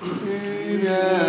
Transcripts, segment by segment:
이래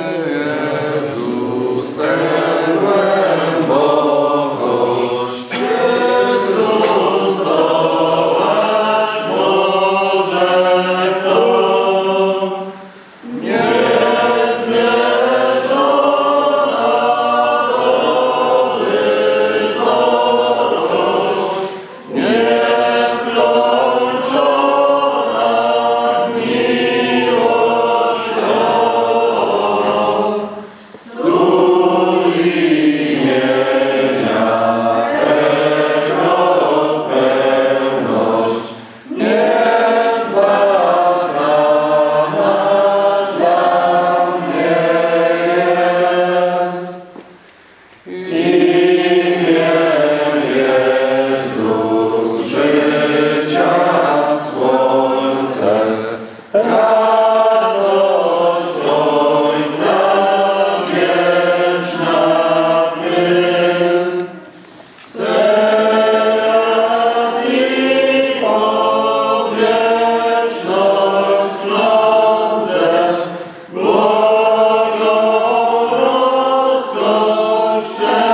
Hashem.